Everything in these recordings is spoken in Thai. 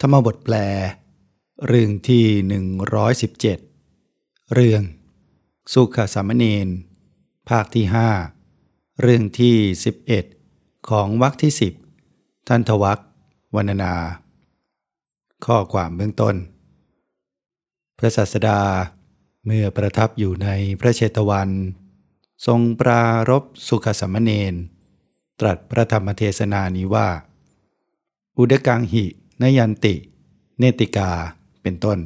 ธรรมบทแปล เรื่องที่ 117 เรื่อง สุขสามเณรภาคที่ 5 เรื่องที่ 11 ของวรรคที่ 10 ท่านทวักวรรณนา ข้อความเบื้องต้น พระศาสดาเมื่อประทับอยู่ในพระเชตวัน ทรงปรารบสุขสามเณรตรัสพระธรรมเทศนานี้ว่า อุดกังหิ นยันติ เนติกาเป็นต้น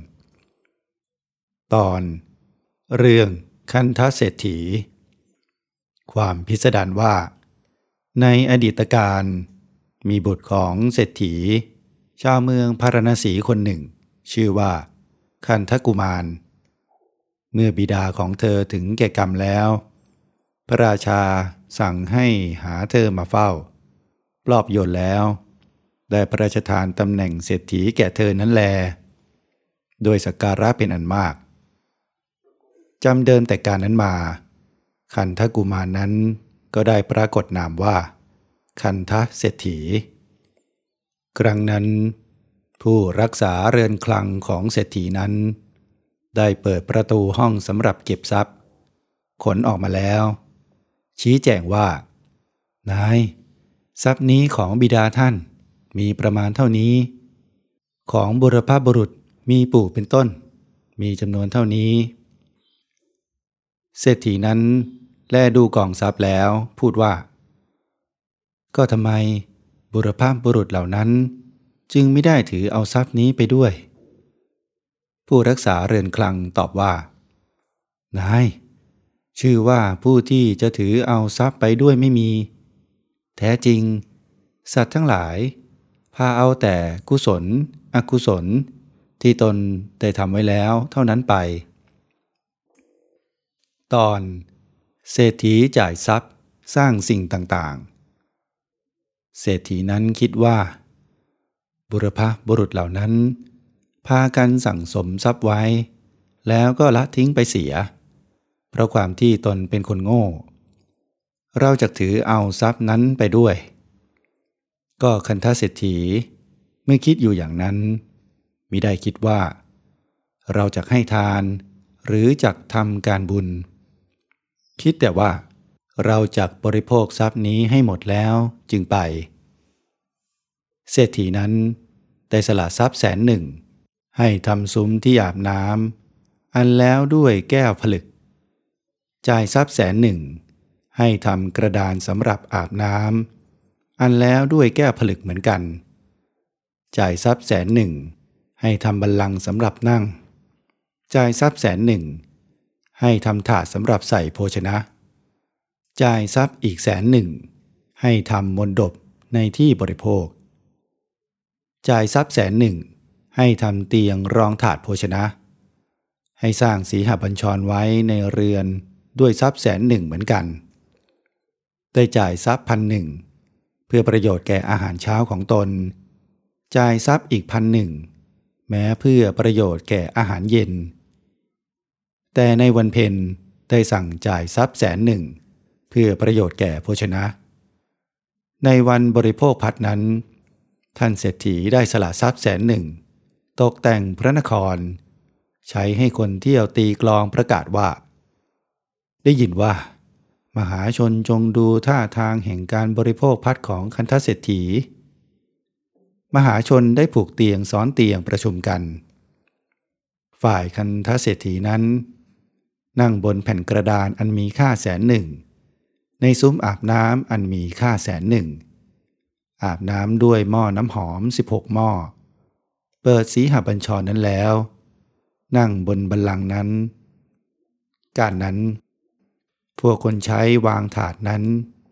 ตอนเรื่องคันทเศรษฐี ความพิสดารว่า ในอดีตการมีบุตรของเศรษฐี ชาวเมืองพารณสีคนหนึ่ง ชื่อว่า คันทกุมาร เมื่อบิดาของเธอถึงแก่กรรมแล้ว พระราชาสั่งให้หาเธอมาเฝ้า ปลอบโยนแล้ว ได้พระราชทานตำแหน่งเศรษฐีแก่เธอนั้นแล โดยสักการะเป็นอันมากจำเดิมแต่การนั้นมา คันทกุมารนั้นก็ได้ปรากฏนามว่า คันทเศรษฐี ครั้งนั้น ผู้รักษาเรือนคลังของเศรษฐีนั้น ได้เปิดประตูห้องสำหรับเก็บทรัพย์ ขนออกมาแล้ว ชี้แจงว่า นาย ทรัพย์นี้ของบิดาท่าน มีประมาณเท่านี้ ของบุรพบุรุษมีปู่เป็นต้น มีจำนวนเท่านี้ เศรษฐีนั้นแลดูกล่องทรัพย์แล้วพูดว่า ก็ทำไมบุรพบุรุษเหล่านั้น จึงไม่ได้ถือเอาทรัพย์นี้ไปด้วย ผู้รักษาเรือนคลังตอบว่า นาย ชื่อว่าผู้ที่จะถือเอาทรัพย์ไปด้วยไม่มี แท้จริง สัตว์ทั้งหลาย พาเอาแต่กุศล อกุศล ที่ตนได้ทำไว้แล้วเท่านั้นไป ตอนเศรษฐีจ่ายทรัพย์สร้างสิ่งต่างๆ เศรษฐีนั้นคิดว่า บุรพบุรุษเหล่านั้น พากันสั่งสมทรัพย์ไว้ แล้วก็ละทิ้งไปเสีย เพราะความที่ตนเป็นคนโง่ เราจะถือเอาทรัพย์นั้นไปด้วย ก็คันธเศรษฐีเมื่อคิดอยู่อย่างนั้นมิได้คิดว่า เราจะให้ทานหรือจักทำการบุญ คิดแต่ว่า เราจักบริโภคทรัพย์นี้ให้หมดแล้วจึงไป เศรษฐีนั้นได้สละทรัพย์แสนหนึ่ง ให้ทำซุ้มที่อาบน้ำอันแล้วด้วยแก้วผลึก จ่ายทรัพย์แสนหนึ่ง ให้ทำกระดานสำหรับอาบน้ำ อันแล้วด้วยแก้วผลึกเหมือนกัน จ่ายทรัพย์แสนหนึ่งให้ทำบัลลังก์สำหรับนั่ง จ่ายทรัพย์แสนหนึ่งให้ทำถาดสำหรับใส่โภชนะ จ่ายทรัพย์อีกแสนหนึ่งให้ทำมนดบในที่บริโภค จ่ายทรัพย์แสนหนึ่งให้ทำเตียงรองถาดโภชนะ ให้สร้างสีหบัญชรไว้ในเรือนด้วยทรัพย์แสนหนึ่งเหมือนกัน ได้จ่ายทรัพย์พันหนึ่ง เพื่อประโยชน์แก่อาหารเช้าของตน จ่ายทรัพย์อีกพันหนึ่ง แม้เพื่อประโยชน์แก่อาหารเย็น แต่ในวันเพ็ญได้สั่งจ่ายทรัพย์แสนหนึ่ง เพื่อประโยชน์แก่โภชนะ ในวันบริโภคพัดนั้น ท่านเศรษฐีได้สละทรัพย์แสนหนึ่ง ตกแต่งพระนคร ใช้ให้คนเที่ยวตีกลองประกาศว่า ได้ยินว่า มหาชนจงดูท่าทางแห่งการบริโภคพัดของคันทเศรษฐี มหาชนได้ผูกเตียงซ้อนเตียงประชุมกัน ฝ่ายคันทเศรษฐีนั้น นั่งบนแผ่นกระดานอันมีค่าแสนหนึ่ง ในซุ้มอาบน้ำอันมีค่าแสนหนึ่ง อาบน้ำด้วยหม้อน้ำหอมสิบหกหม้อ เปิดสีหบัญชรนั้นแล้ว นั่งบนบัลลังก์นั้น การนั้น พวกคนใช้วางถาดนั้น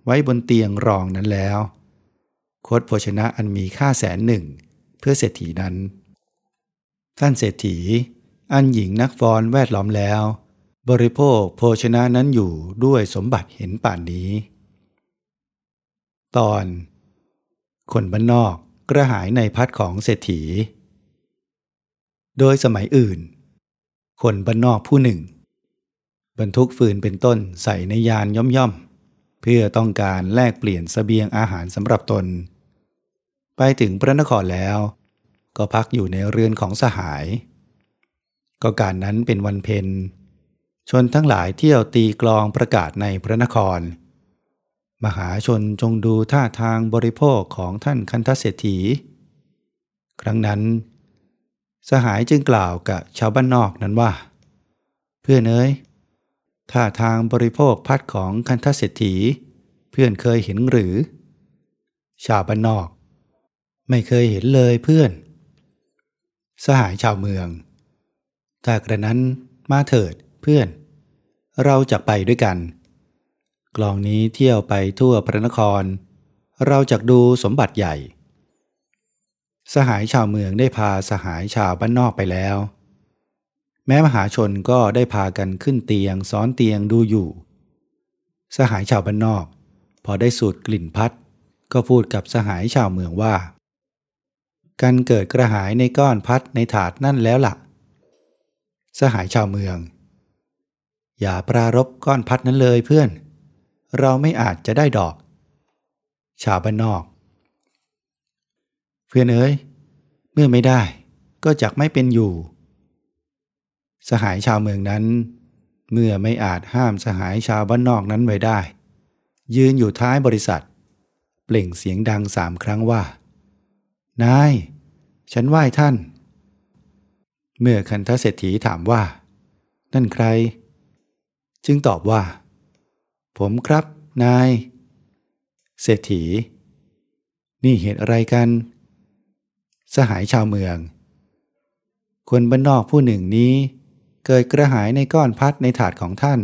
ไว้บนเตียงรองนั้นแล้ว โคดโภชนะอันมีค่าแสนหนึ่ง เพื่อเศรษฐีนั้น ท่านเศรษฐี อันหญิงนักฟ้อนแวดล้อมแล้ว บริโภคโภชนะนั้นอยู่ด้วยสมบัติเห็นป่านนี้ ตอน คนบ้านนอกกระหายในพัดของเศรษฐี โดยสมัยอื่น คนบ้านนอกผู้หนึ่ง บรรทุกฟืนเป็นต้นใส่ในยานย่อมๆ เพื่อต้องการแลกเปลี่ยนสเสบียงอาหารสำหรับตน ไปถึงพระนครแล้ว ก็พักอยู่ในเรือนของสหาย ก็การนั้นเป็นวันเพ็ญชนทั้งหลายเที่ยวตีกลองประกาศในพระนคร มหาชนจงดูท่าทางบริโภคของท่านคันทเศรษฐี ครั้งนั้น สหายจึงกล่าวกับชาวบ้านนอกนั้นว่า เพื่อนเอ้ย ท่าทางบริโภคพัดของคันทเศรษฐี เพื่อนเคยเห็นหรือ ชาวบ้านนอก ไม่เคยเห็นเลยเพื่อน สหายชาวเมือง ถ้ากระนั้นมาเถิดเพื่อน เราจะไปด้วยกัน กลองนี้เที่ยวไปทั่วพระนคร เราจะดูสมบัติใหญ่ สหายชาวเมืองได้พาสหายชาวบ้านนอกไปแล้ว แม้มหาชนก็ได้พากันขึ้นเตียงซ้อนเตียงดูอยู่ สหายชาวบ้านนอก พอได้สูดกลิ่นพัด ก็พูดกับสหายชาวเมืองว่า กันเกิดกระหายในก้อนพัดในถาดนั่นแล้วละ่ะ สหายชาวเมือง อย่าปรารบก้อนพัดนั้นเลยเพื่อน เราไม่อาจจะได้ดอก ชาวบ้านนอก เพื่อนเอ้ยเมื่อไม่ได้ก็จักไม่เป็นอยู่ สหายชาวเมืองนั้น เมื่อไม่อาจห้ามสหายชาวบ้านนอกนั้นไว้ได้ ยืนอยู่ท้ายบริษัท เปล่งเสียงดังสามครั้งว่า นาย ฉันไหว้ท่าน เมื่อคันทเศรษฐีถามว่า นั่นใคร จึงตอบว่า ผมครับ นาย เศรษฐี นี่เหตุอะไรกัน สหายชาวเมืองคนบ้านนอกผู้หนึ่งนี้ เกิดกระหายในก้อนพัดในถาดของท่าน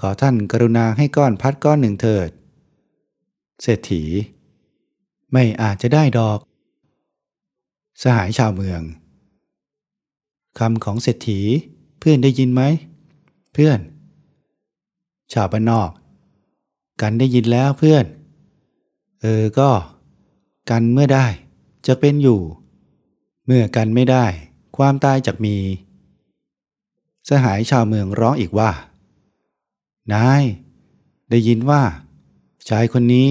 ขอท่านกรุณาให้ก้อนพัดก้อนหนึ่งเถิด เศรษฐี ไม่อาจจะได้ดอก สหายชาวเมืองคำของเศรษฐีเพื่อนได้ยินไหม เพื่อน ชาวบ้านนอก กันได้ยินแล้วเพื่อน เออก็ กันเมื่อได้จะเป็นอยู่ เมื่อกันไม่ได้ ความตายจะมี สหายชาวเมืองร้องอีกว่า นาย ได้ยินว่า ชายคนนี้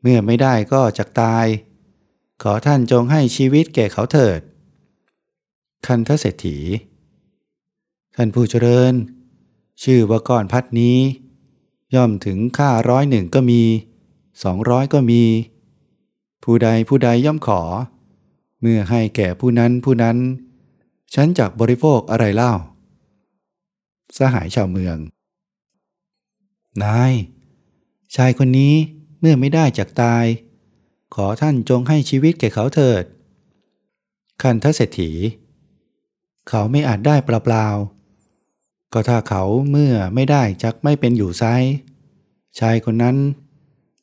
เมื่อไม่ได้ก็จะตาย ขอท่านจงให้ชีวิตแก่เขาเถิด คันทเศรษฐี ท่านผู้เจริญ ชื่อว่าก้อนพัดนี้ ย่อมถึงค่าร้อยหนึ่งก็มีสองร้อยก็มี ผู้ใดผู้ใดย่อมขอ เมื่อให้แก่ผู้นั้นผู้นั้น ฉันจักบริโภคอะไรเล่า สหายชาวเมือง นาย ชายคนนี้เมื่อไม่ได้จากตาย ขอท่านจงให้ชีวิตแก่เขาเถิด คันทเศรษฐี เขาไม่อาจได้เปล่าๆก็ถ้าเขาเมื่อไม่ได้จักไม่เป็นอยู่ไซชายคนนั้น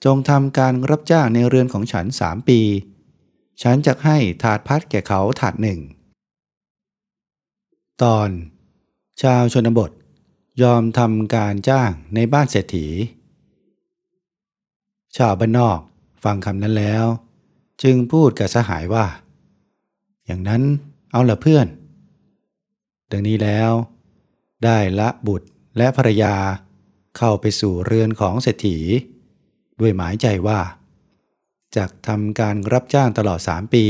จงทำการรับจ้างในเรือนของฉันสามปี ฉันจะให้ถาดพัดแก่เขาถาดหนึ่ง ตอน ชาวชนบทยอมทำการจ้างในบ้านเศรษฐี ชาวบ้านนอกฟังคำนั้นแล้ว จึงพูดกับสหายว่า อย่างนั้นเอาละเพื่อน ดังนี้แล้ว ได้ละบุตรและภรรยาเข้าไปสู่เรือนของเศรษฐี ด้วยหมายใจว่าจะทำการรับจ้างตลอดสามปี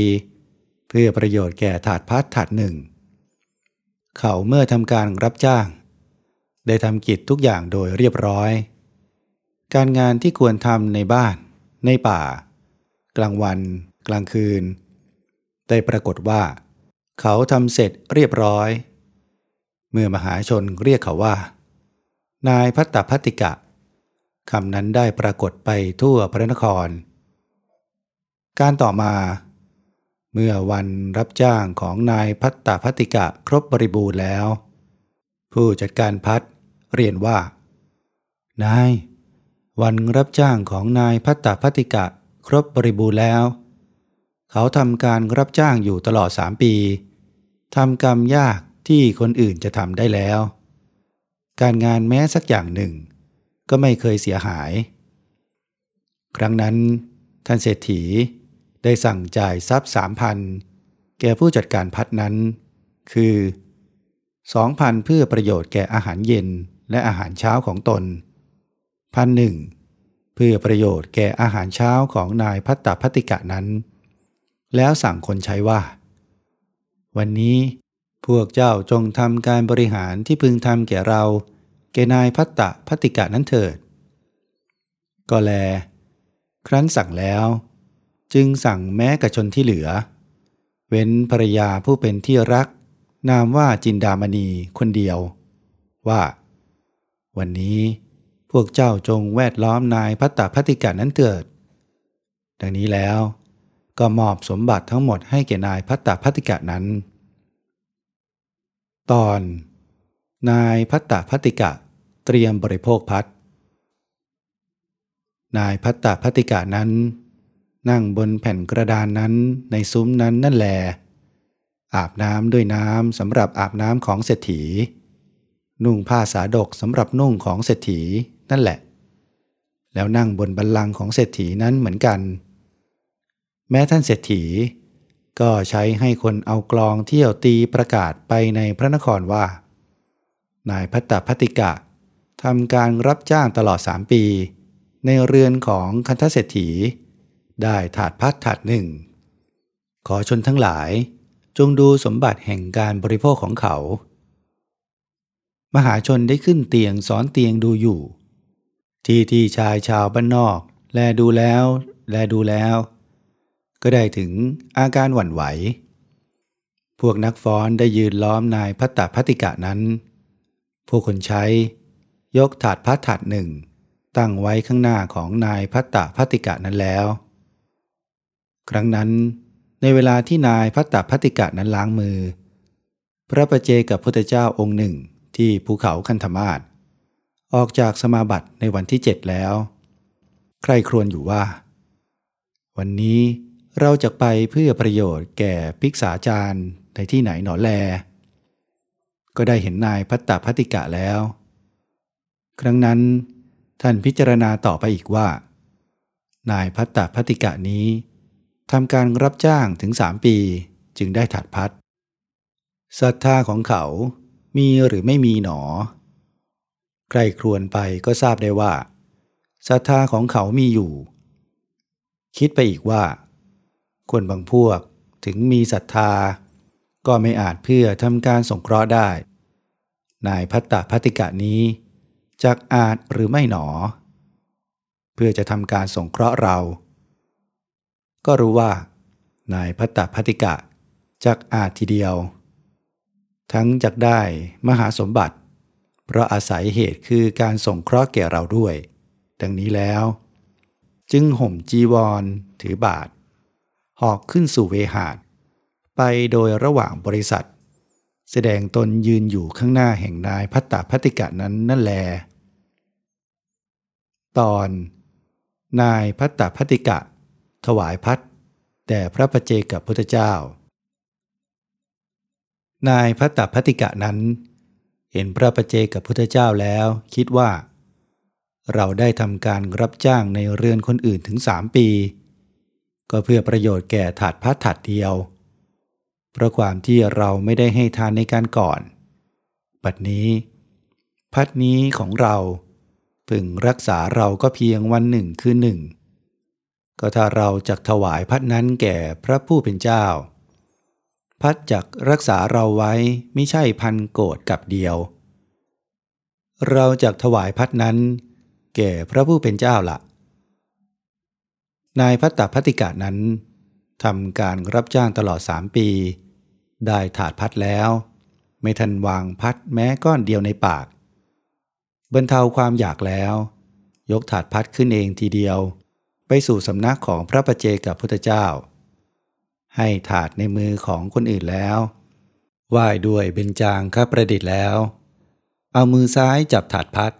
เพื่อประโยชน์แก่ถาดพัดถาดหนึ่ง เขาเมื่อทำการรับจ้าง ได้ทำกิจทุกอย่างโดยเรียบร้อย การงานที่ควรทำในบ้าน ในป่า กลางวัน กลางคืน ได้ปรากฏว่า เขาทำเสร็จเรียบร้อย เมื่อมหาชนเรียกเขาว่า นายพัตตพัติกะคำนั้นได้ปรากฏไปทั่วพระนคร การต่อมา เมื่อวันรับจ้างของนายพัตตพัติกะครบบริบูรณ์แล้ว ผู้จัดการพัดเรียนว่า นาย วันรับจ้างของนายพัตตพัติกะครบบริบูรณ์แล้ว เขาทำการรับจ้างอยู่ตลอดสามปีทำกรรมยากที่คนอื่นจะทำได้แล้ว การงานแม้สักอย่างหนึ่ง ก็ไม่เคยเสียหาย ครั้งนั้นท่านเศรษฐี ได้สั่งจ่ายทรัพย์สามพันแก่ผู้จัดการพัดนั้น คือสองพันเพื่อประโยชน์แก่อาหารเย็นและอาหารเช้าของตนพันหนึ่งเพื่อประโยชน์แก่อาหารเช้าของนายพัตตพัติกะนั้น แล้วสั่งคนใช้ว่า วันนี้พวกเจ้าจงทำการบริหารที่พึงทำแก่เรา แก่นายพัตตะพัติกะนั้นเถิด ก็แล ครั้นสั่งแล้ว จึงสั่งแม้กับชนที่เหลือ เว้นภรรยาผู้เป็นที่รัก นามว่าจินดามณีคนเดียว ว่า วันนี้พวกเจ้าจงแวดล้อมนายพัตตพัติกานั้นเถิด ดังนี้แล้วก็มอบสมบัติทั้งหมดให้แก่นายพัตตพัติกะนั้น ตอน นายพัตตพัติกะเตรียมบริโภคพัดนายพัตตพัติกะนั้น นั่งบนแผ่นกระดานนั้นในซุ้มนั้นนั่นแลอาบน้ำด้วยน้ำสำหรับอาบน้ำของเศรษฐี นุ่งผ้าสาดกสำหรับนุ่งของเศรษฐีนั่นแหละ แล้วนั่งบนบัลลังก์ของเศรษฐีนั้นเหมือนกัน แม้ท่านเศรษฐี ก็ใช้ให้คนเอากลองเที่ยวตีประกาศไปในพระนครว่า นายพัตตพัติกะทำการรับจ้างตลอดสามปี ในเรือนของคันทเศรษฐี ได้ถาดพัดถาดหนึ่ง ขอชนทั้งหลาย จงดูสมบัติแห่งการบริโภคของเขา มหาชนได้ขึ้นเตียงสอนเตียงดูอยู่ ที่ที่ชายชาวบ้านนอก แลดูแล้ว แลดูแล้ว ก็ได้ถึงอาการหวั่นไหว พวกนักฟ้อนได้ยืนล้อมนายพัตตพัติกะนั้น พวกคนใช้ ยกถาดพัดถาดหนึ่งตั้งไว้ข้างหน้าของนายพัตตพัติกะนั้นแล้ว ครั้งนั้นในเวลาที่นายพัตตพัติกะนั้นล้างมือ พระประเจกับพุทธเจ้าองค์หนึ่งที่ภูเขาคันธมาศออกจากสมาบัติในวันที่เจ็ดแล้ว ใครครวญอยู่ว่า วันนี้เราจะไปเพื่อประโยชน์แก่ภิกษาจารย์ในที่ไหนหนอแล ก็ได้เห็นนายพัตตพัติกะแล้ว ครั้งนั้นท่านพิจารณาต่อไปอีกว่า นายพัตตพัติกะนี้ ทำการรับจ้างถึงสามปีจึงได้ถัดพัดศรัทธาของเขามีหรือไม่มีหนอ ใครครวนไปก็ทราบได้ว่าศรัทธาของเขามีอยู่ คิดไปอีกว่า คนบางพวกถึงมีศรัทธา ก็ไม่อาจเพื่อทำการสงเคราะห์ได้ นายพัตตาพัติกะนี้จักอาจหรือไม่หนอ เพื่อจะทำการสงเคราะห์เรา ก็รู้ว่า นายพัตตพัติกะจักอาจทีเดียว ทั้งจักได้มหาสมบัติ เพราะอาศัยเหตุคือการส่งเคราะห์แก่เราด้วย ดังนี้แล้ว จึงห่มจีวร ถือบาท หอกขึ้นสู่เวหาดไปโดยระหว่างบริษัท แสดงตนยืนอยู่ข้างหน้าแห่งนายพัตตาพัติกะนั้นนั่นแล ตอน นายพัตตาพัติกะ ถวายพัดแด่พระประเจกับพุทธเจ้า นายพัตตพัติกะนั้น เห็นพระประเจกับพุทธเจ้าแล้วคิดว่า เราได้ทำการรับจ้างในเรือนคนอื่นถึงสามปี ก็เพื่อประโยชน์แก่ถาดพัดถาดเดียว เพราะความที่เราไม่ได้ให้ทานในการก่อนปัดนี้ พัดนี้ของเราพึงรักษาเราก็เพียงวันหนึ่งคือหนึ่ง ก็ถ้าเราจะถวายพัดนั้นแก่พระผู้เป็นเจ้า พัดจักรักษาเราไว้ไม่ใช่พันโกดกับเดียว เราจะถวายพัดนั้น แก่พระผู้เป็นเจ้าละนายพัตตพัติกานั้นทำการรับจ้างตลอดสามปี ได้ถาดพัดแล้ว ไม่ทันวางพัดแม้ก้อนเดียวในปาก บรรเทาความอยากแล้ว ยกถาดพัดขึ้นเองทีเดียว ไปสู่สำนักของพระประเจกับพุทธเจ้า ให้ถาดในมือของคนอื่นแล้วไหว้ด้วยเบญจางข้าประดิษฐ์แล้ว เอามือซ้ายจับถาดพัด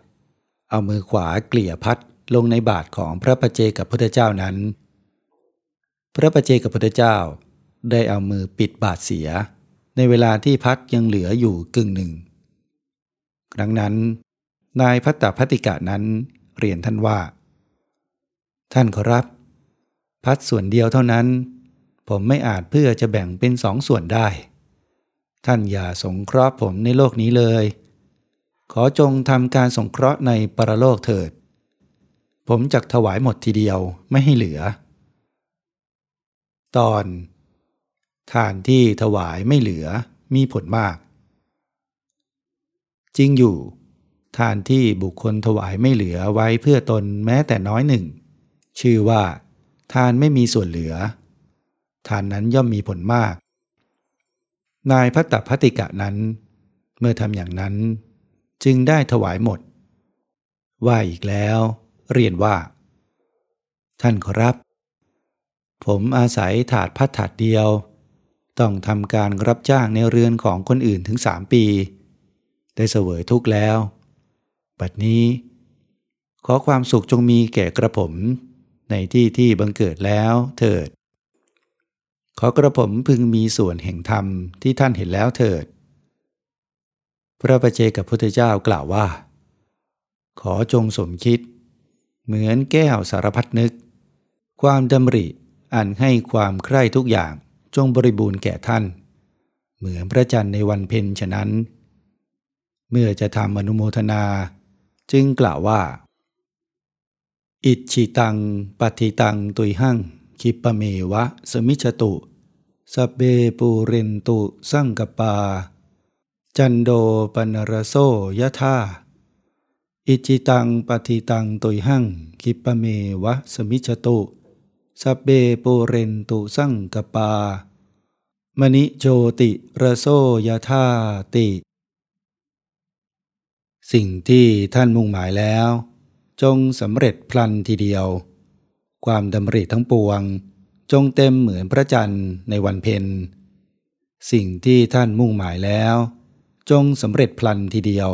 เอามือขวาเกลี่ยพัดลงในบาทของพระประเจกับพุทธเจ้านั้น พระประเจกับพุทธเจ้า ได้เอามือปิดบาทเสีย ในเวลาที่พัดยังเหลืออยู่กึ่งหนึ่ง ครั้งนั้น นายพัตตพัติกะนั้นเรียนท่านว่า ท่านขอรับ พัดส่วนเดียวเท่านั้น ผมไม่อาจเพื่อจะแบ่งเป็นสองส่วนได้ ท่านอย่าสงเคราะห์ผมในโลกนี้เลย ขอจงทำการสงเคราะห์ในปรโลกเถิด ผมจักถวายหมดทีเดียวไม่ให้เหลือ ตอนทานที่ถวายไม่เหลือมีผลมาก จริงอยู่ ทานที่บุคคลถวายไม่เหลือไว้เพื่อตนแม้แต่น้อยหนึ่ง ชื่อว่า ทานไม่มีส่วนเหลือ ทานนั้นย่อมมีผลมาก นายพัตตพัติกะนั้น เมื่อทำอย่างนั้น จึงได้ถวายหมด ว่าอีกแล้ว เรียนว่า ท่านขอรับ ผมอาศัยถาดพัดถาดเดียว ต้องทำการรับจ้างในเรือนของคนอื่นถึงสามปี ได้เสวยทุกข์แล้ว บัดนี้ขอความสุขจงมีแก่กระผม ในที่ที่บังเกิดแล้วเถิด ขอกระผมพึงมีส่วนแห่งธรรมที่ท่านเห็นแล้วเถิด พระประเจกับพุทธเจ้ากล่าวว่า ขอจงสมคิด เหมือนแก้วสารพัดนึก ความดำริอันให้ความใคร่ทุกอย่างจงบริบูรณ์แก่ท่าน เหมือนพระจันทร์ในวันเพ็ญฉะนั้น เมื่อจะทำอนุโมทนา จึงกล่าวว่า อิชิตังปฏิตังตุยหั่งขิปปะเมวะ สะมิชฌะตุ สัพเพ ปูเรนตุสังกัปปา จันโท ปัณณะระโส ยะถาอิจฉิตังปัตถิตังตุยหัง ขิปปะเมวะ สะมิชฌะตุ สัพเพ ปูเรนตุสังกัปปา มะณิโชติระโส ยะถาติ สิ่งที่ท่านมุ่งหมายแล้ว จงสำเร็จพลันทีเดียว ความดำริทั้งปวง จงเต็มเหมือนพระจันทร์ในวันเพ็ญสิ่งที่ท่านมุ่งหมายแล้ว จงสำเร็จพลันทีเดียว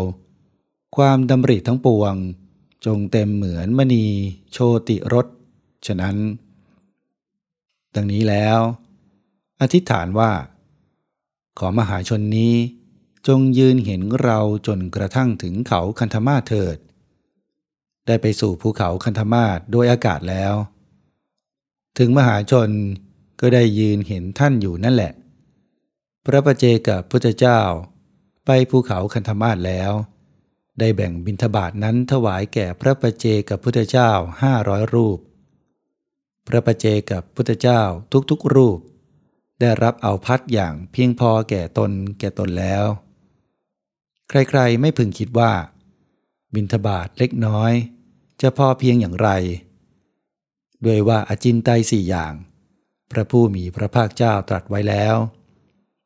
ความดำริทั้งปวง จงเต็มเหมือนมณีโชติรสฉะนั้น ดังนี้แล้ว อธิษฐานว่า ขอมหาชนนี้ จงยืนเห็นเราจนกระทั่งถึงเขาคันธมาเถิด ได้ไปสู่ภูเขาคันธมาศโดยอากาศแล้ว ถึงมหาชนก็ได้ยืนเห็นท่านอยู่นั่นแหละ พระประเจกับพุทธเจ้า ไปภูเขาคันธมาศแล้ว ได้แบ่งบิณฑบาตนั้นถวายแก่พระประเจกับพุทธเจ้าห้าร้อยรูป พระประเจกับพุทธเจ้าทุกๆรูป ได้รับเอาพัดอย่างเพียงพอแก่ตนแก่ตนแล้ว ใครๆไม่พึงคิดว่า บินทบาทเล็กน้อย จะพอเพียงอย่างไร ด้วยว่าอาจินไตสี่อย่าง พระผู้มีพระภาคเจ้าตรัสไว้แล้ว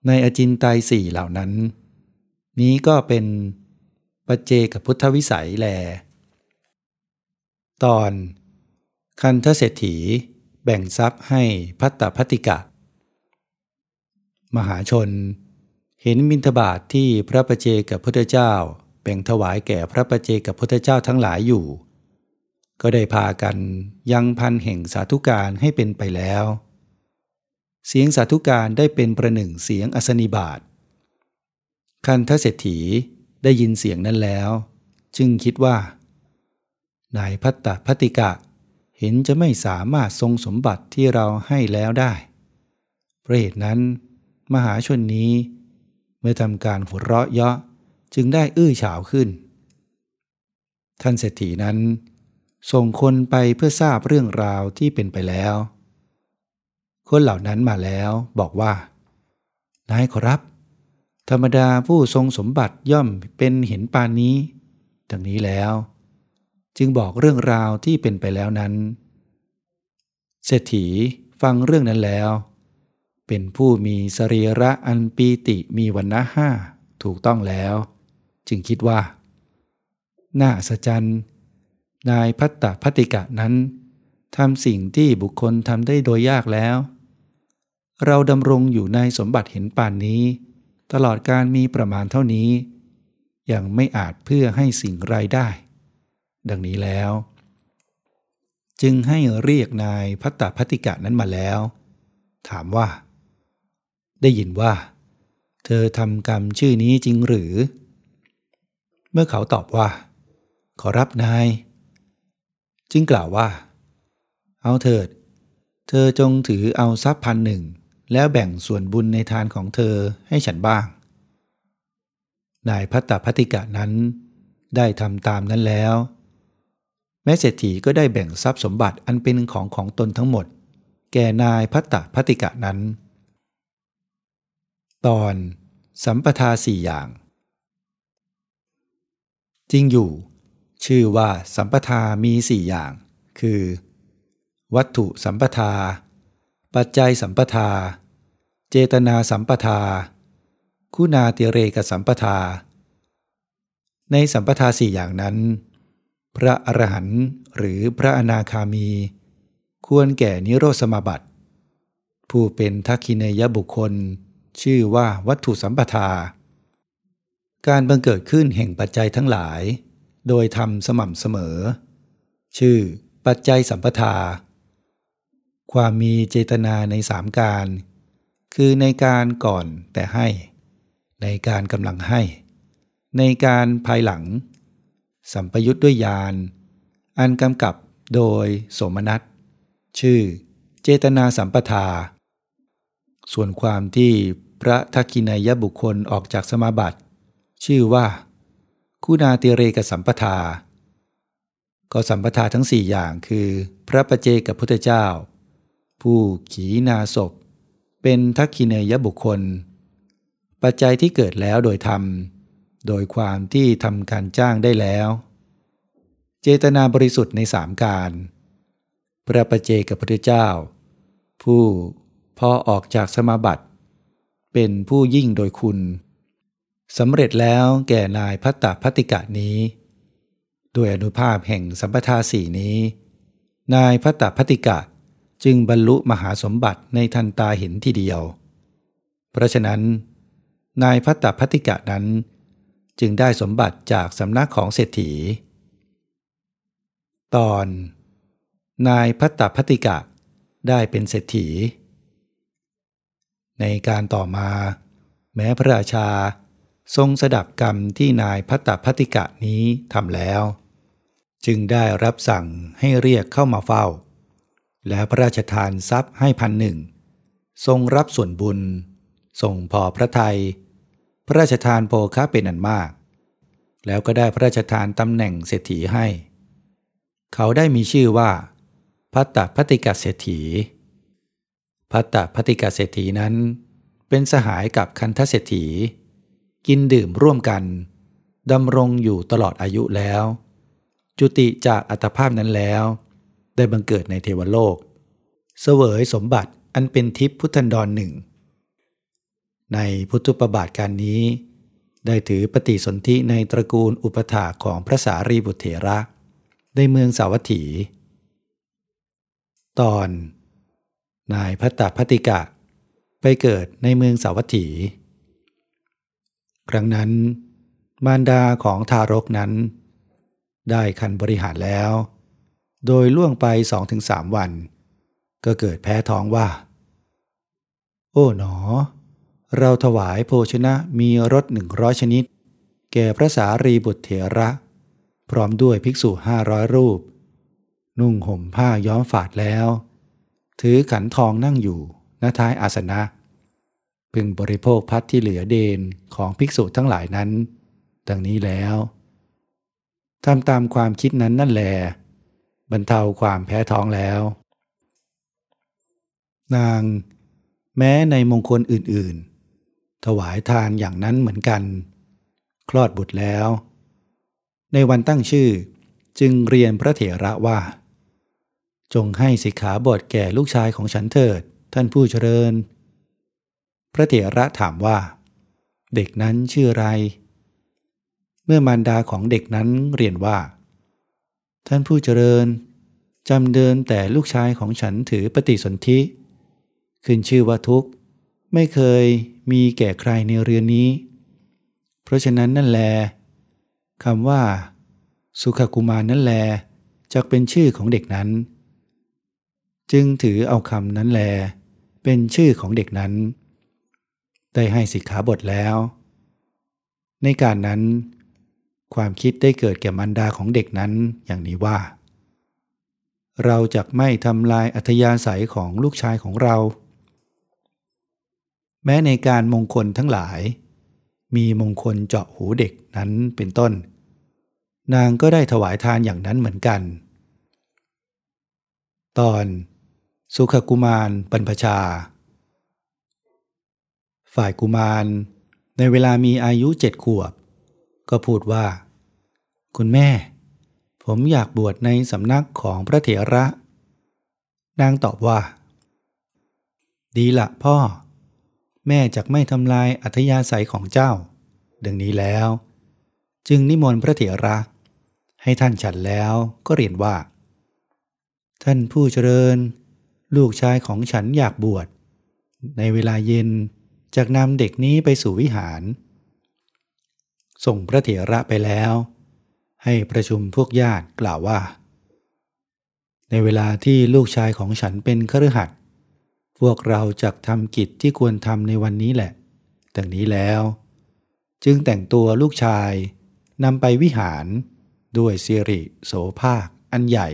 ในอจินไตสี่เหล่านั้น นี้ก็เป็นปัจเจกพุทธวิสัยแล ตอน คันทเศรษฐี แบ่งทรัพย์ให้พัตตพัติกะ มหาชน เห็นมินทบาทที่พระประเจกับพุทธเจ้า แบ่งถวายแก่พระประเจกับพุทธเจ้าทั้งหลายอยู่ ก็ได้พากันยังพันแห่งสาธุการให้เป็นไปแล้ว เสียงสาธุการได้เป็นประหนึ่งเสียงอสนิบาตคันทเศรษฐีได้ยินเสียงนั้นแล้ว จึงคิดว่า นายพัตตพัติกะ เห็นจะไม่สามารถทรงสมบัติที่เราให้แล้วได้เพราะเหตุนั้น มหาชนนี้เมื่อทำการหัวเราะเยาะ จึงได้อื้อฉาวขึ้น ท่านเศรษฐีนั้น ส่งคนไปเพื่อทราบเรื่องราวที่เป็นไปแล้ว คนเหล่านั้นมาแล้วบอกว่า นายขอรับ ธรรมดาผู้ทรงสมบัติย่อมเป็นเห็นปานนี้ ดังนี้แล้ว จึงบอกเรื่องราวที่เป็นไปแล้วนั้น เศรษฐีฟังเรื่องนั้นแล้วเป็นผู้มีสรีระอันปีติมีวันนะห้าถูกต้องแล้ว จึงคิดว่า น่าสะจันนายพัตตพัติกะนั้นทำสิ่งที่บุคคลทำได้โดยยากแล้ว เราดำรงอยู่ในสมบัติเห็นป่านนี้ ตลอดการมีประมาณเท่านี้ ยังไม่อาจเพื่อให้สิ่งไรได้ ดังนี้แล้ว จึงให้เรียกนายพัตตพัติกะนั้นมาแล้ว ถามว่า ได้ยินว่า เธอทำกรรมชื่อนี้จริงหรือ มื่อเขาตอบว่า ขอรับนาย จึงกล่าวว่า เอาเถิด เธอจงถือเอาทรัพย์พันหนึ่ง แล้วแบ่งส่วนบุญในทานของเธอให้ฉันบ้าง นายพัตตพัติกะนั้น ได้ทำตามนั้นแล้ว แม้เศรษฐีก็ได้แบ่งทรัพย์สมบัติอันเป็นของของตนทั้งหมด แก่นายพัตตพัติกะนั้น ตอนสัมปทาสี่อย่าง จริงอยู่ ชื่อว่าสัมปทามีสี่อย่าง คือ วัตถุสัมปทา ปัจจัยสัมปทา เจตนาสัมปทา คุณาติเรกสัมปทา ในสัมปทาสี่อย่างนั้น พระอรหันต์หรือพระอนาคามี ควรแก่นิโรธสมาบัติ ผู้เป็นทักขินยบุคคล ชื่อว่าวัตถุสัมปทา การบังเกิดขึ้นแห่งปัจจัยทั้งหลาย โดยทำสม่ำเสมอ ชื่อ ปัจจัยสัมปทา ความมีเจตนาในสามการ คือในการก่อนแต่ให้ ในการกำลังให้ ในการภายหลัง สัมปยุทธ์ด้วยญาณอันกำกับโดยสมนัตชื่อ เจตนาสัมปทา ส่วนความที่พระทักขินายบุคคลออกจากสมาบัติ ชื่อว่า คุณาติเรกสัมปทา ก็สัมปทาทั้งสี่อย่างคือ พระประเจกับพุทธเจ้า ผู้ขีนาศพ เป็นทักขิเนยบุคคล ปัจจัยที่เกิดแล้วโดยธรรม โดยความที่ทำการจ้างได้แล้ว เจตนาบริสุทธิ์ในสามการ พระประเจกับพุทธเจ้า ผู้พอออกจากสมาบัติ เป็นผู้ยิ่งโดยคุณ สำเร็จแล้วแก่นายพัตตพัติกะนี้ ด้วยอนุภาพแห่งสัมปทาสีนี้ นายพัตตพัติกะจึงบรรลุมหาสมบัติในทันตาเห็นทีเดียว เพราะฉะนั้น นายพัตตพัติกะนั้น จึงได้สมบัติจากสำนักของเศรษฐี ตอน นายพัตตพัติกะได้เป็นเศรษฐี ในการต่อมา แม้พระราชา ทรงสดับกรรมที่นายพัตตพัติกะนี้ทำแล้ว จึงได้รับสั่งให้เรียกเข้ามาเฝ้า แล้วพระราชทานทรัพย์ให้พันหนึ่ง ทรงรับส่วนบุญ ทรงพอพระทยัยพระราชทานโภคะเป็นอันมาก แล้วก็ได้พระราชทานตำแหน่งเศรษฐีให้ เขาได้มีชื่อว่า พัตตพัติกะเศรษฐี พัตตพัติกาเศรษฐีนั้น เป็นสหายกับคันทเศรษฐี กินดื่มร่วมกันดำรงอยู่ตลอดอายุแล้ว จุติจากอัตภาพนั้นแล้ว ได้บังเกิดในเทวโลก เสวยสมบัติอันเป็นทิพพุทธันดรหนึ่ง ในพุทธประบาทการนี้ ได้ถือปฏิสนธิในตระกูลอุปถาของพระสารีบุตรเถระ ในเมืองสาวัตถี ตอน นายพัตตพติกะ ไปเกิดในเมืองสาวัตถี ครั้งนั้น มารดาของทารกนั้น ได้คันบริหารแล้ว โดยล่วงไปสองถึงสามวัน ก็เกิดแพ้ท้องว่า โอ้หนอ เราถวายโภชนะมีรสหนึ่งร้อยชนิด แก่พระสารีบุตรเถระ พร้อมด้วยภิกษุห้าร้อยรูป นุ่งห่มผ้าย้อมฝาดแล้ว ถือขันทองนั่งอยู่ณท้ายอาสนะ พึงบริโภคพัดที่เหลือเดนของภิกษุทั้งหลายนั้น ดังนี้แล้วทำตามความคิดนั้นนั่นแหลบรรเทาความแพ้ท้องแล้ว นาง แม้ในมงคลอื่นๆ ถวายทานอย่างนั้นเหมือนกัน คลอดบุตรแล้ว ในวันตั้งชื่อจึงเรียนพระเถระว่า จงให้สิกขาบทแก่ลูกชายของฉันเถิด ท่านผู้เจริญ พระเถระถามว่า เด็กนั้นชื่อไร เมื่อมารดาของเด็กนั้นเรียนว่า ท่านผู้เจริญจำเดินแต่ลูกชายของฉันถือปฏิสนธิ ขึ้นชื่อว่าทุกข์ ไม่เคยมีแก่ใครในเรือนนี้ เพราะฉะนั้นนั่นแลคำว่า สุขกุมารนั่นแลจะเป็นชื่อของเด็กนั้น จึงถือเอาคำนั้นแล เป็นชื่อของเด็กนั้น ได้ให้สิกขาบทแล้ว ในการนั้น ความคิดได้เกิดแก่มารดาของเด็กนั้นอย่างนี้ว่า เราจะไม่ทำลายอัธยาศัยของลูกชายของเรา แม้ในการมงคลทั้งหลาย มีมงคลเจาะหูเด็กนั้นเป็นต้น นางก็ได้ถวายทานอย่างนั้นเหมือนกัน ตอน สุขกุมารบรรพชา ฝ่ายกุมาร ในเวลามีอายุเจ็ดขวบ ก็พูดว่า คุณแม่ ผมอยากบวชในสำนักของพระเถระ นางตอบว่า ดีละพ่อ แม่จะไม่ทำลายอัธยาศัยของเจ้า ดังนี้แล้ว จึงนิมนต์พระเถระ ให้ท่านฉันแล้วก็เรียนว่า ท่านผู้เจริญ ลูกชายของฉันอยากบวชในเวลาเย็น จากนำเด็กนี้ไปสู่วิหาร ส่งพระเถระไปแล้ว ให้ประชุมพวกญาติกล่าวว่า ในเวลาที่ลูกชายของฉันเป็นคฤหัสถ์พวกเราจะทำกิจที่ควรทำในวันนี้แหละดังนี้แล้ว จึงแต่งตัวลูกชายนำไปวิหารด้วยสิริโสภาค อันใหญ่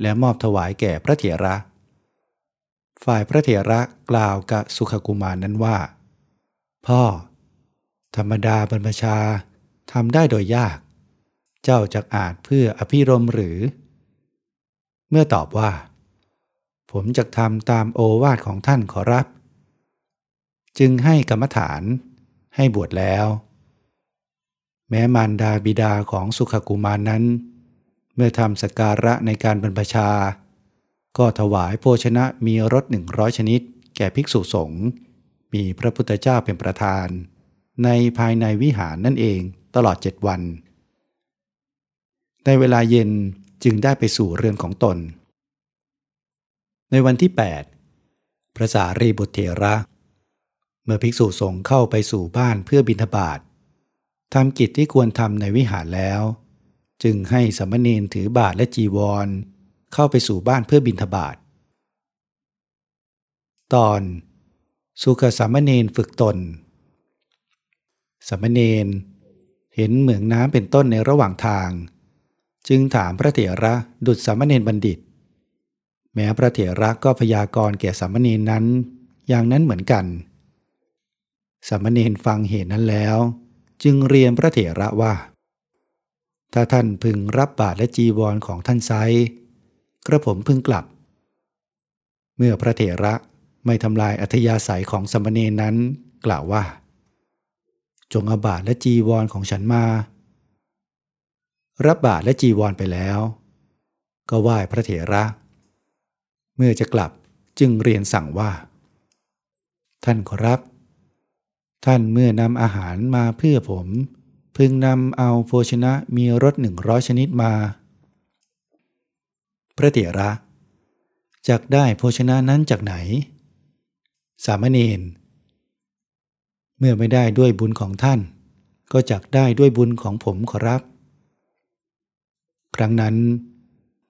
และมอบถวายแก่พระเถระ ฝ่ายพระเถระกล่าวกับสุขกุมารนนั้นว่า พ่อ ธรรมดาบรรพชาทำได้โดยยาก เจ้าจักอาจเพื่ออภิรมหรือ เมื่อตอบว่า ผมจะทำตามโอวาทของท่านขอรับ จึงให้กรรมฐานให้บวชแล้ว แม้มารดาบิดาของสุขกุมารนนั้น เมื่อทำสการะในการบรรพชา ก็ถวายโภชนะมีรสหนึ่งร้อยชนิด แก่ภิกษุสงฆ์มีพระพุทธเจ้าเป็นประธาน ในภายในวิหารนั่นเองตลอดเจ็ดวัน ในเวลาเย็นจึงได้ไปสู่เรือนของตน ในวันที่ 8 พระสารีบุตรเถระ เมื่อภิกษุสงฆ์เข้าไปสู่บ้านเพื่อบิณฑบาตทำกิจที่ควรทำในวิหารแล้ว จึงให้สมณเณรถือบาทและจีวร เข้าไปสู่บ้านเพื่อบิณฑบาตตอนสุขสามเณรฝึกตน สามเณรเห็นเหมืองน้ำเป็นต้นในระหว่างทาง จึงถามพระเถระดุจสามเณรบัณฑิต แม้พระเถระก็พยากรณ์แก่สามเณรนั้น อย่างนั้นเหมือนกัน สามเณรฟังเหตุนั้นแล้ว จึงเรียนพระเถระว่า ถ้าท่านพึงรับบาตรและจีวรของท่านไซ กระผมพึงกลับ เมื่อพระเถระไม่ทำลายอัธยาศัยของสมเณรนั้นกล่าวว่า จงเอาบาทและจีวรของฉันมา รับบาทและจีวรไปแล้ว ก็ไหว้พระเถระ เมื่อจะกลับจึงเรียนสั่งว่า ท่านขอรับ ท่านเมื่อนำอาหารมาเพื่อผม พึงนำเอาโภชนะมีรสหนึ่งร้อยชนิดมา พระเถระจากได้โภชนะนั้นจากไหน สามเณรเมื่อไม่ได้ด้วยบุญของท่าน ก็จักได้ด้วยบุญของผมขอรับ ครั้งนั้น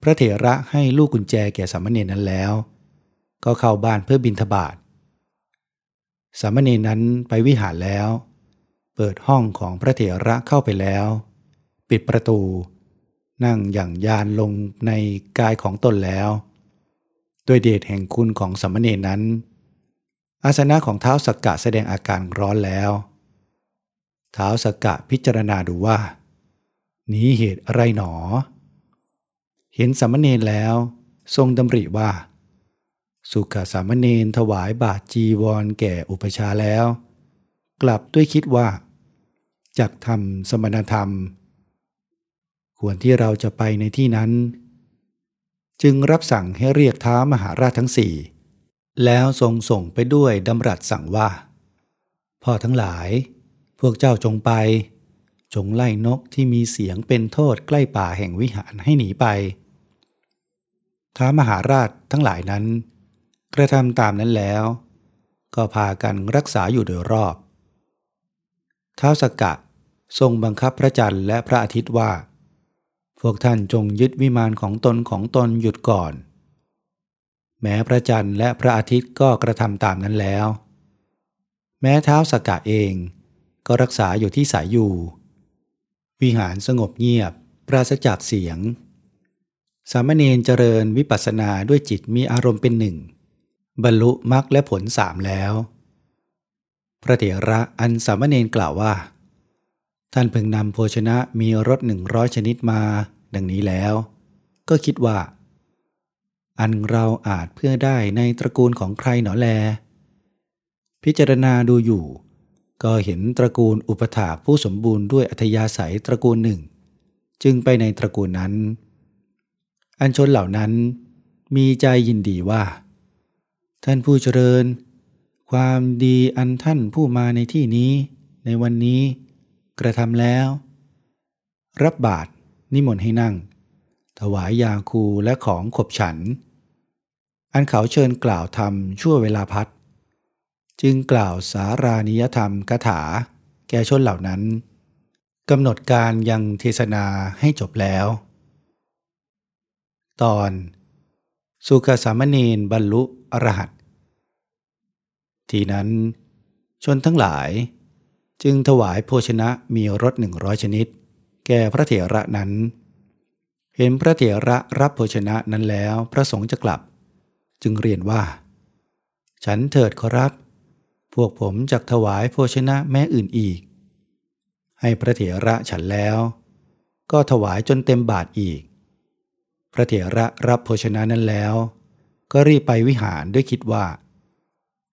พระเถระให้ลูกกุญแจแก่สามเณรนั้นแล้ว ก็เข้าบ้านเพื่อบิณฑบาตสามเณรนั้นไปวิหารแล้ว เปิดห้องของพระเถระเข้าไปแล้ว ปิดประตู นั่งอย่างยานลงในกายของตนแล้ว ด้วยเดชแห่งคุณของสามเณรนั้น อาสนะของเท้าสักกะแสดงอาการร้อนแล้วเท้าสักกะพิจารณาดูว่า นี้เหตุอะไรหนอ เห็นสามเณรแล้ว ทรงดำริว่า สุขสามเณรถวายบาทจีวรแก่อุปชาแล้ว กลับด้วยคิดว่าจักทำสมณธรรม ควรที่เราจะไปในที่นั้น จึงรับสั่งให้เรียกท้ามหาราชทั้งสี่แล้วทรงส่งไปด้วยดำรัสสั่งว่า พ่อทั้งหลาย พวกเจ้าจงไป จงไล่นกที่มีเสียงเป็นโทษใกล้ป่าแห่งวิหารให้หนีไป ท้ามหาราชทั้งหลายนั้น กระทำตามนั้นแล้ว ก็พากันรักษาอยู่โดยรอบท้าวสกกะทรงบังคับพระจันทร์และพระอาทิตย์ว่า พวกท่านจงยึดวิมานของตนของตนหยุดก่อน แม้พระจันทร์และพระอาทิตย์ก็กระทำตามนั้นแล้ว แม้เท้าสกกะเองก็รักษาอยู่ที่สายอยู่ วิหารสงบเงียบ ปราศจากเสียง สามเณรเจริญวิปัสสนาด้วยจิตมีอารมณ์เป็นหนึ่ง บรรลุมรรคและผลสามแล้ว พระเถระอันสามเณรกล่าวว่า ท่านเพิ่งนำโภชนะมีรสหนึ่งร้อยชนิดมา ดังนี้แล้ว ก็คิดว่า อันเราอาจเพื่อได้ในตระกูลของใครหนอแล พิจารณาดูอยู่ ก็เห็นตระกูลอุปถาผู้สมบูรณ์ด้วยอัธยาศัยตระกูลหนึ่ง จึงไปในตระกูลนั้น อันชนเหล่านั้นมีใจยินดีว่า ท่านผู้เจริญ ความดีอันท่านผู้มาในที่นี้ ในวันนี้ กระทำแล้ว รับบาตรนิมนต์ให้นั่ง ถวายยาคูและของขบฉัน อันเขาเชิญกล่าวธรรมชั่วเวลาพัดจึงกล่าวสารานิยธรรมกถา แก่ชนเหล่านั้นกำหนดการยังเทศนาให้จบแล้ว ตอน สุขสามเณรบรรลุอรหัตทีนั้นชนทั้งหลาย จึงถวายโภชนะมีรสหนึ่งร้อยชนิด แก่พระเถระนั้น เห็นพระเถระรับโภชนะนั้นแล้วพระสงฆ์จะกลับ จึงเรียนว่า ฉันเถิดขอรับ พวกผมจักถวายโภชนะแม้อื่นอีก ให้พระเถระฉันแล้ว ก็ถวายจนเต็มบาทอีก พระเถระรับโภชนะนั้นแล้ว ก็รีบไปวิหารด้วยคิดว่า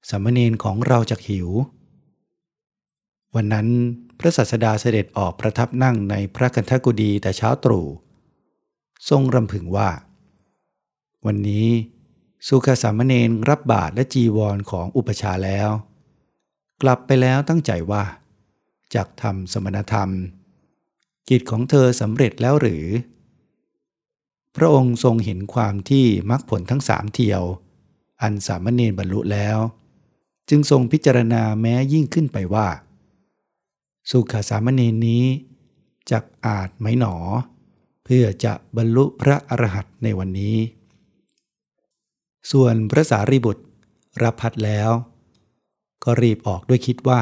สามเณรของเราจะหิว วันนั้นพระสัสดาเสด็จออกประทับนั่งในพระกันทกุดีแต่เช้าตรู่ทรงรำพึงว่า วันนี้สุขสามเณรรับบาตรและจีวรของอุปชาแล้ว กลับไปแล้วตั้งใจว่าจากทำสมณธรรม กิจของเธอสำเร็จแล้วหรือ พระองค์ทรงเห็นความที่มรรคผลทั้งสามเที่ยว อันสามเณรบรรลุแล้ว จึงทรงพิจารณาแม้ยิ่งขึ้นไปว่า สุขสามเณรนี้จักอาจไหมหนอ เพื่อจะบรรลุพระอรหันต์ในวันนี้ ส่วนพระสารีบุตรรับพัดแล้ว ก็รีบออกด้วยคิดว่า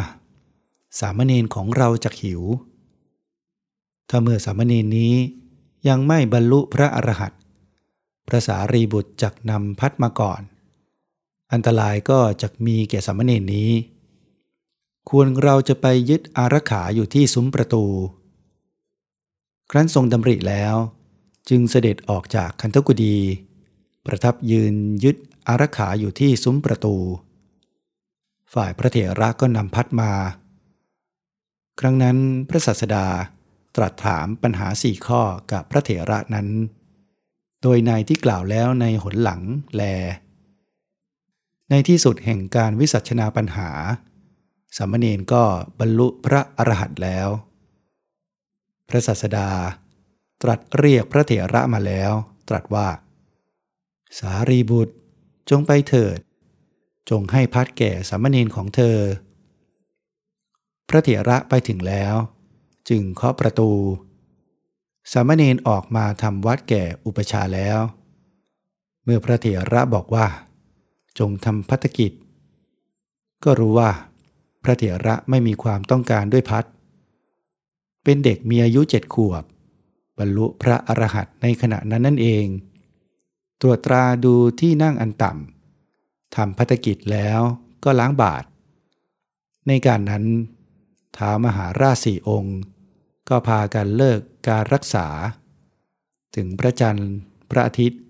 สามเณรของเราจะหิว ถ้าเมื่อสามเณรนี้ยังไม่บรรลุพระอรหันต์พระสารีบุตรจักนำพัดมาก่อน อันตรายก็จะมีแก่สามเณรนี้ ควรเราจะไปยึดอารักขาอยู่ที่ซุ้มประตู ครั้นทรงดำริแล้ว จึงเสด็จออกจากคันธกุดี ประทับยืนยึดอารักขาอยู่ที่ซุ้มประตู ฝ่ายพระเถระก็นำพัดมา ครั้งนั้นพระสัสดาตรัสถามปัญหาสี่ข้อกับพระเถระนั้น โดยในที่กล่าวแล้วในหนหลังแล ในที่สุดแห่งการวิสัชนาปัญหา สามเณรก็บรรลุพระอรหันต์แล้ว พระสัสดา ตรัสเรียกพระเถระมาแล้ว ตรัสว่า สารีบุตรจงไปเถิด จงให้พัดแก่สามเณรของเธอ พระเถระไปถึงแล้ว จึงเคาะประตู สามเณรออกมาทำวัดแก่อุปชาแล้ว เมื่อพระเถระบอกว่า จงทำพัฒกิจ ก็รู้ว่า พระเถระไม่มีความต้องการด้วยพัด เป็นเด็กมีอายุเจ็ดขวบ บรรลุพระอรหันต์ในขณะนั้นนั่นเอง ตรวจตราดูที่นั่งอันต่ำทำพัฒกิจแล้วก็ล้างบาท ในการนั้นท้ามหาราชสี่องค์ ก็พากันเลิกการรักษา ถึงพระจันทร์พระอาทิตย์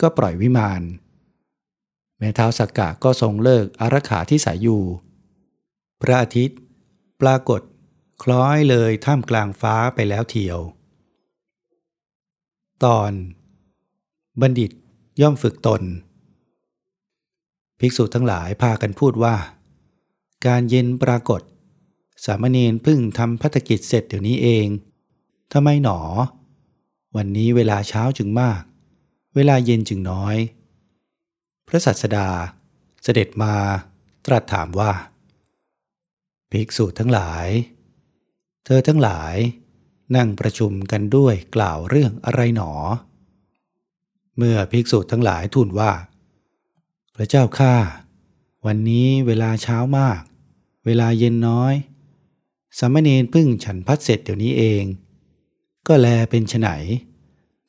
ก็ปล่อยวิมานแม้เท้าสักกะก็ทรงเลิกอารักขาที่สายอยู่ พระอาทิตย์ ปรากฏคล้อยเลยท่ามกลางฟ้าไปแล้วเทียว ตอน บัณฑิตย่อมฝึกตน ภิกษุทั้งหลายพากันพูดว่า การเย็นปรากฏ สามเณรพึ่งทำพัฒกิจเสร็จเดี๋ยวนี้เองทำไมหนอ วันนี้เวลาเช้าจึงมาก เวลาเย็นจึงน้อย พระสัสดาเสด็จมาตรัสถามว่า ภิกษุทั้งหลาย เธอทั้งหลายนั่งประชุมกันด้วยกล่าวเรื่องอะไรหนอ เมื่อภิกษุทั้งหลายทูลว่า พระเจ้าข้าวันนี้เวลาเช้ามาก เวลาเย็นน้อยสามเณรพึ่งฉันพัดเสร็จเดี๋ยวนี้เอง ก็แลเป็นไฉน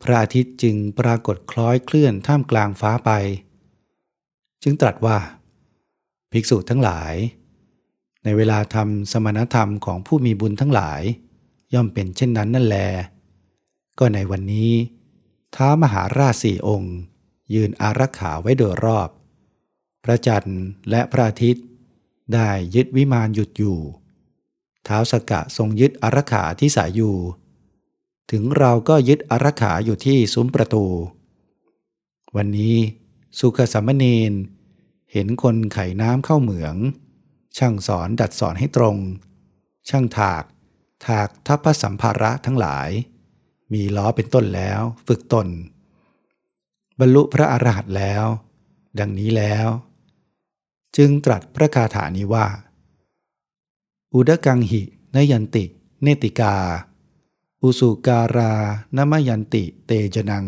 พระอาทิตย์จึงปรากฏคล้อยเคลื่อนท่ามกลางฟ้าไป จึงตรัสว่า ภิกษุทั้งหลาย ในเวลาทำสมณธรรมของผู้มีบุญทั้งหลาย ย่อมเป็นเช่นนั้นนั่นแล ก็ในวันนี้ ท้ามหาราชสี่องค์ ยืนอารักขาไว้โดยรอบ พระจันทร์และพระอาทิตย์ ได้ยึดวิมานหยุดอยู่ ท้าวสกะทรงยึดอารักขาที่สายอยู่ ถึงเราก็ยึดอารักขาอยู่ที่ซุ้มประตู วันนี้สุขสัมมเนนเห็นคนไขน้ำเข้าเหมือง ช่างสอนดัดสอนให้ตรง ช่างถาก ถากทัพพสัมภาระทั้งหลาย มีล้อเป็นต้นแล้ว ฝึกตน บรรลุพระอรหันต์แล้ว ดังนี้แล้ว จึงตรัสพระคาถานี้ว่า อุดกังหินยันติ เนติกา อุสุการานมยันติเตจนัง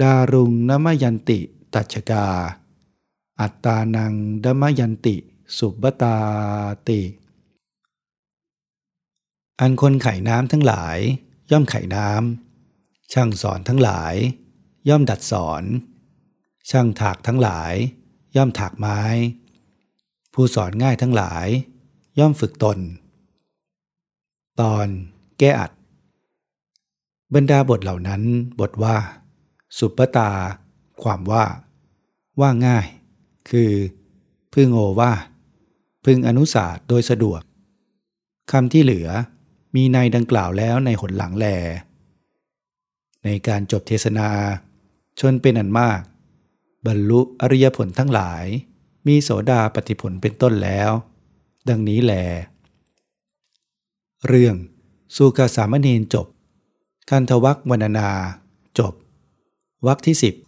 ดารุงนมยันติตัชกา อัตตานังดมยันติ สุบตาติ อันคนไข่น้ำทั้งหลาย ย่อมไข่น้ำ ช่างสอนทั้งหลาย ย่อมดัดสอน ช่างถากทั้งหลาย ย่อมถากไม้ ผู้สอนง่ายทั้งหลาย ย่อมฝึกตน ตอนแก้อัด บรรดาบทเหล่านั้นบทว่า สุปตา ความว่า ว่าง่าย คือพึ่งโอว่า พึงอนุสาสโดยสะดวกคำที่เหลือมีในดังกล่าวแล้วในหนหลังแล ในการจบเทศนา ชนเป็นอันมาก บรรลุอริยผลทั้งหลาย มีโสดาปฏิผลเป็นต้นแล้ว ดังนี้แล เรื่องสุกสามเณรจบคันทวักวรรณนาจบวักที่สิบจบ